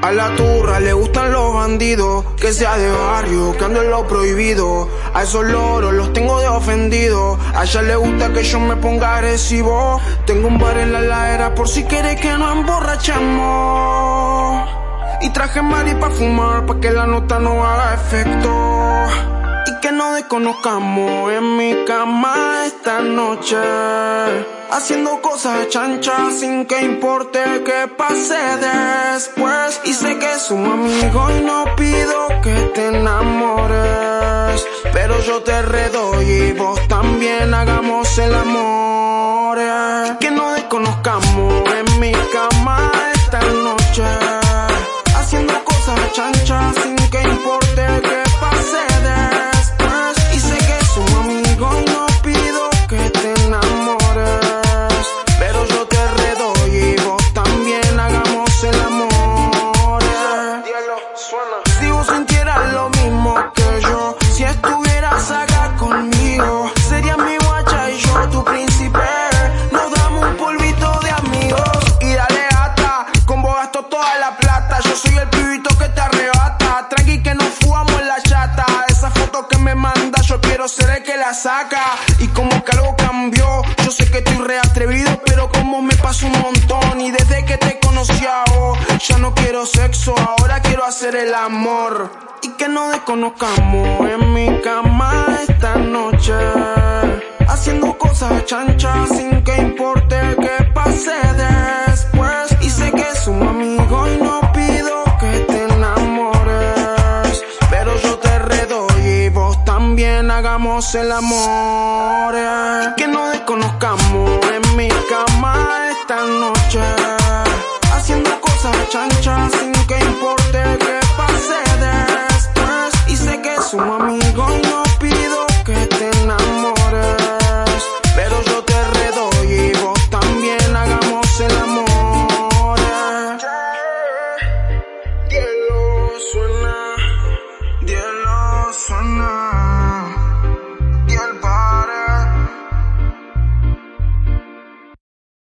A la turra le gustan los bandidos, que sea de barrio, que ando en lo prohibido. A esos loros los tengo de ofendido. A ella le gusta que yo me ponga agresivo. Tengo un bar en la ladera por si quiere que nos emborrachemos. Y traje mari pa' fumar, pa' que la nota no haga efecto. Y que no desconozcamos en mi cama esta noche. Haciendo cosas chanchas sin que importe que pase después. Y sé que es un amigo y no pido que te enamores. Pero yo te redoy y vos también hagamos el amor. Que no desconozcamos fugamos la chata. Esa foto que me manda, yo quiero ser el que la saca. Y como que algo cambió, yo sé que estoy re atrevido, pero como me pasó un montón. Y desde que te conocí a vos, ya no quiero sexo, ahora quiero hacer el amor. Y que no desconozcamos en mi cama esta noche. Haciendo cosas chanchas sin también hagamos el amor. Eh. Que no desconozcamos en mi cama esta noche. Haciendo cosas chanchas sin que importe que pase después. Y sé que su mamá.